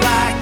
black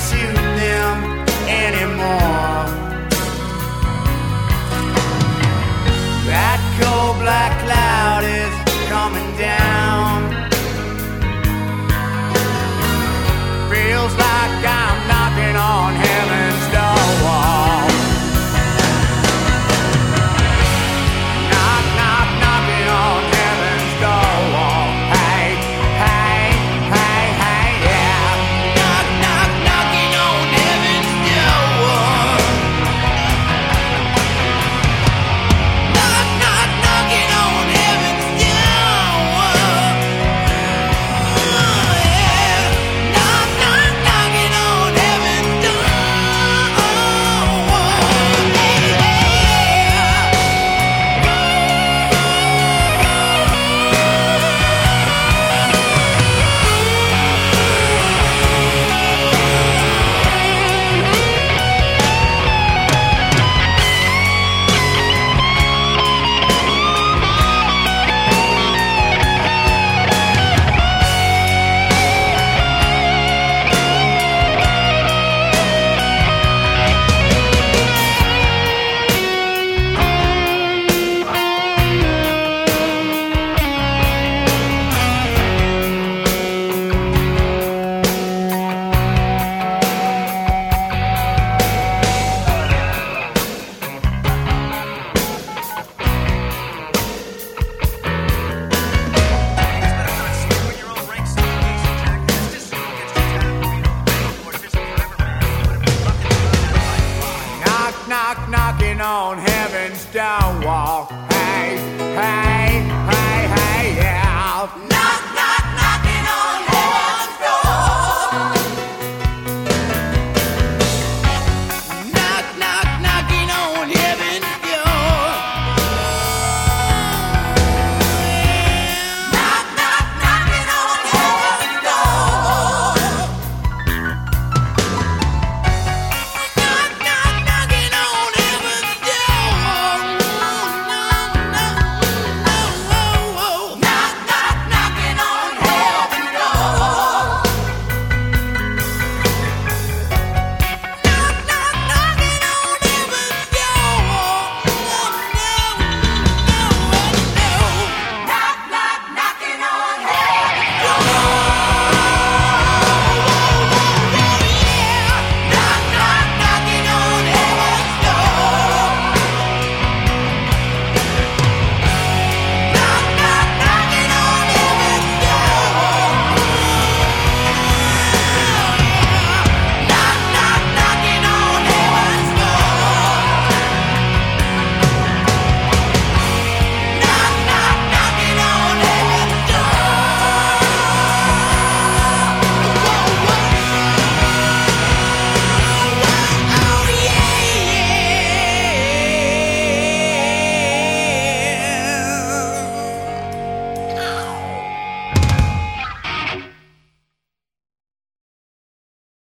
you on heaven's stone wall, Hey, hey, hey, hey, yeah.